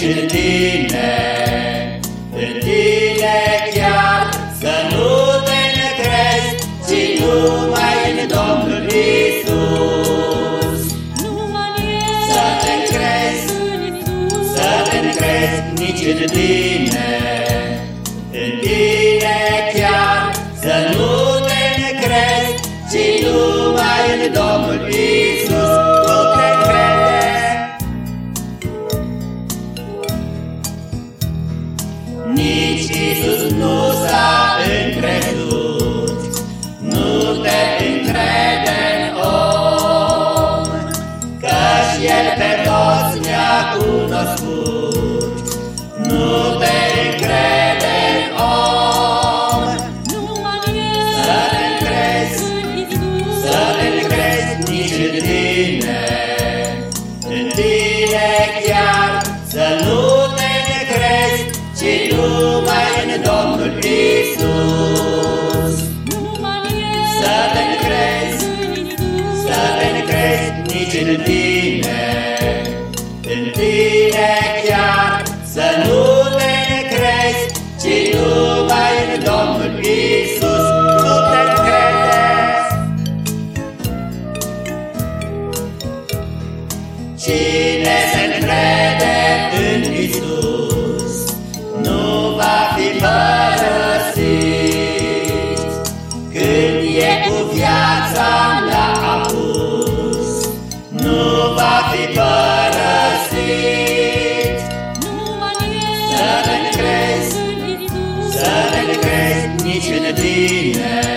nici în tine, în tine chiar să nu te necrezi, ci numai în Domnul Isus. Să te crezi, să te crezi nici în tine. nici Isus nu s-a încrezut. Nu te încrede în om, căci El pe toți ne-a cunoscut. Nu te încrede în om, numai El să-L încrezi, să-L încrezi nici în. Cine se crede în Isus nu va fi părăsit. Când e cu viața la apus, nu va fi părăsit. Să ne crezi, să ne crezi nici în tine.